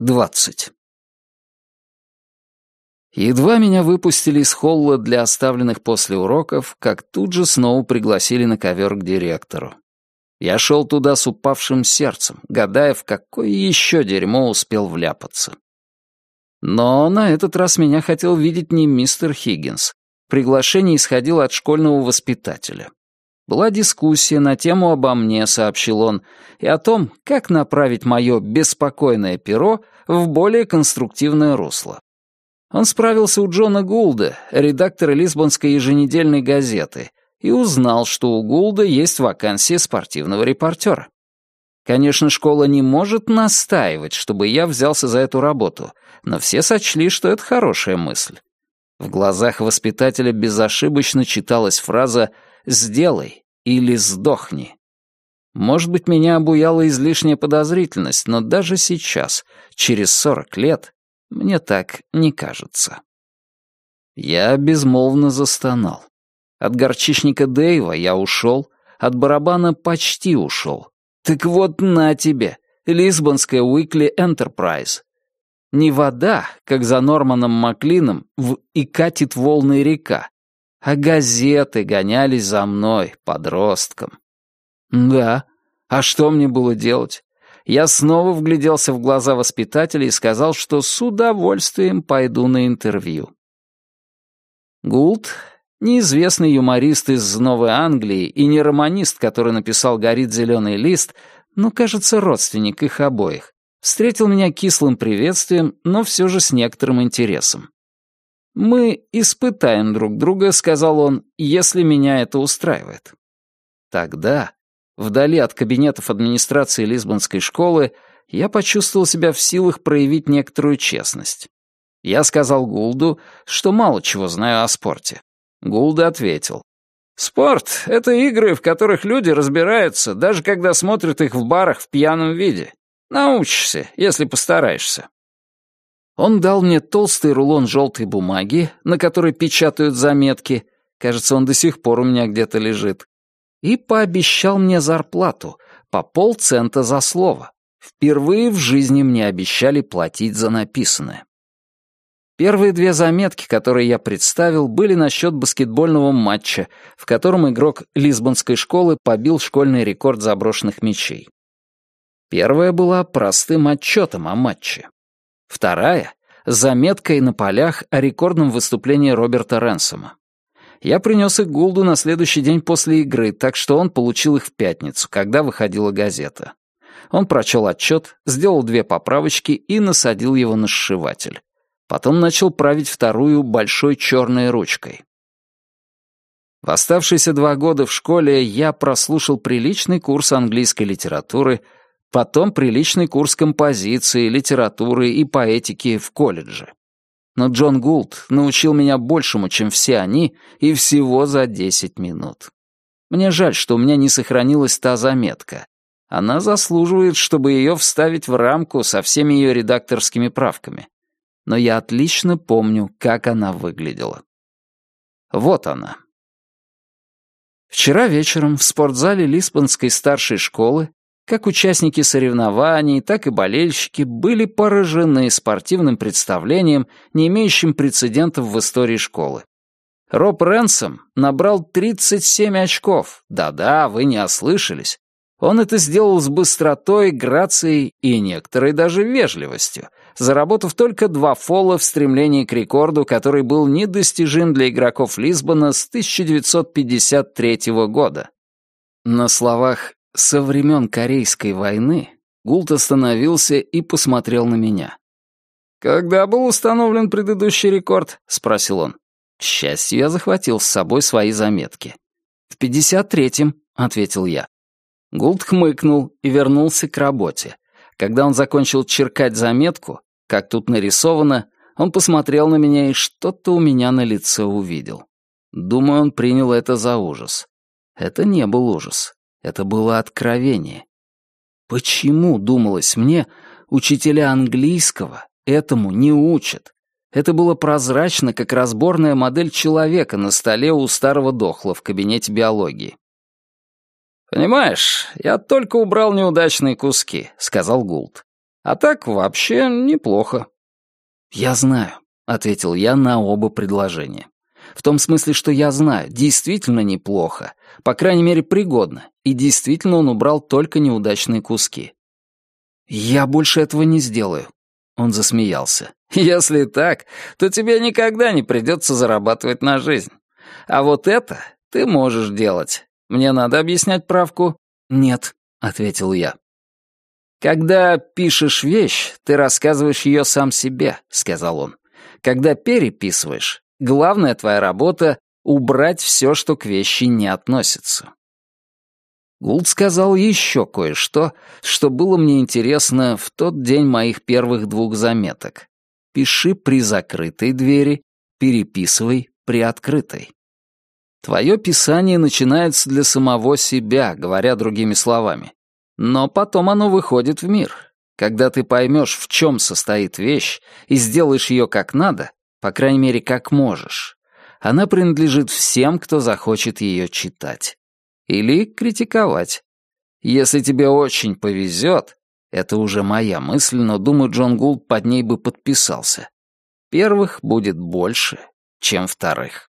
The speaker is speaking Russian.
20. Едва меня выпустили из холла для оставленных после уроков, как тут же снова пригласили на ковер к директору. Я шел туда с упавшим сердцем, гадая, в какое еще дерьмо успел вляпаться. Но на этот раз меня хотел видеть не мистер Хиггинс. Приглашение исходило от школьного воспитателя. Была дискуссия на тему обо мне, сообщил он, и о том, как направить мое беспокойное перо в более конструктивное русло. Он справился у Джона Гулда, редактора Лисбонской еженедельной газеты, и узнал, что у Гулда есть вакансия спортивного репортера. Конечно, школа не может настаивать, чтобы я взялся за эту работу, но все сочли, что это хорошая мысль. В глазах воспитателя безошибочно читалась фраза «сделай или сдохни». Может быть, меня обуяла излишняя подозрительность, но даже сейчас, через сорок лет, мне так не кажется. Я безмолвно застонал. От горчичника Дэйва я ушел, от барабана почти ушел. Так вот на тебе, Лисбонская Уикли Энтерпрайз. Не вода, как за Норманом Маклином, в «И катит волны река», а газеты гонялись за мной, подростком. Да, а что мне было делать? Я снова вгляделся в глаза воспитателя и сказал, что с удовольствием пойду на интервью. Гулд, неизвестный юморист из Новой Англии и не романист, который написал «Горит зеленый лист», но, кажется, родственник их обоих, встретил меня кислым приветствием, но все же с некоторым интересом. «Мы испытаем друг друга», — сказал он, — «если меня это устраивает». Тогда, вдали от кабинетов администрации Лисбонской школы, я почувствовал себя в силах проявить некоторую честность. Я сказал Гулду, что мало чего знаю о спорте. Гулда ответил. «Спорт — это игры, в которых люди разбираются, даже когда смотрят их в барах в пьяном виде. Научишься, если постараешься». Он дал мне толстый рулон желтой бумаги, на которой печатают заметки, кажется, он до сих пор у меня где-то лежит, и пообещал мне зарплату по полцента за слово. Впервые в жизни мне обещали платить за написанное. Первые две заметки, которые я представил, были насчет баскетбольного матча, в котором игрок Лисбонской школы побил школьный рекорд заброшенных мячей. Первая была простым отчетом о матче. Вторая — заметкой на полях о рекордном выступлении Роберта Ренсома. Я принес их Гулду на следующий день после игры, так что он получил их в пятницу, когда выходила газета. Он прочел отчет, сделал две поправочки и насадил его на сшиватель. Потом начал править вторую большой черной ручкой. В оставшиеся два года в школе я прослушал приличный курс английской литературы — Потом приличный курс композиции, литературы и поэтики в колледже. Но Джон Гулд научил меня большему, чем все они, и всего за 10 минут. Мне жаль, что у меня не сохранилась та заметка. Она заслуживает, чтобы ее вставить в рамку со всеми ее редакторскими правками. Но я отлично помню, как она выглядела. Вот она. Вчера вечером в спортзале Лиспанской старшей школы как участники соревнований, так и болельщики были поражены спортивным представлением, не имеющим прецедентов в истории школы. Роб Ренсом набрал 37 очков. Да-да, вы не ослышались. Он это сделал с быстротой, грацией и некоторой даже вежливостью, заработав только два фола в стремлении к рекорду, который был недостижим для игроков Лисбона с 1953 года. На словах со времен Корейской войны Гулт остановился и посмотрел на меня. «Когда был установлен предыдущий рекорд?» — спросил он. К счастью, я захватил с собой свои заметки. «В пятьдесят третьем», — ответил я. Гулт хмыкнул и вернулся к работе. Когда он закончил черкать заметку, как тут нарисовано, он посмотрел на меня и что-то у меня на лице увидел. Думаю, он принял это за ужас. Это не был ужас. Это было откровение. Почему, думалось мне, учителя английского этому не учат? Это было прозрачно, как разборная модель человека на столе у старого дохла в кабинете биологии. «Понимаешь, я только убрал неудачные куски», — сказал Гулт. А так вообще неплохо». «Я знаю», — ответил я на оба предложения. В том смысле, что я знаю, действительно неплохо, по крайней мере, пригодно, и действительно он убрал только неудачные куски. «Я больше этого не сделаю», — он засмеялся. «Если так, то тебе никогда не придется зарабатывать на жизнь. А вот это ты можешь делать. Мне надо объяснять правку?» «Нет», — ответил я. «Когда пишешь вещь, ты рассказываешь ее сам себе», — сказал он. «Когда переписываешь, главная твоя работа — убрать все, что к вещи не относится». Гулд сказал еще кое-что, что было мне интересно в тот день моих первых двух заметок. Пиши при закрытой двери, переписывай при открытой. Твое писание начинается для самого себя, говоря другими словами. Но потом оно выходит в мир. Когда ты поймешь, в чем состоит вещь, и сделаешь ее как надо, по крайней мере, как можешь, она принадлежит всем, кто захочет ее читать. Или критиковать. Если тебе очень повезет, это уже моя мысль, но, думаю, Джон Гулд под ней бы подписался. Первых будет больше, чем вторых.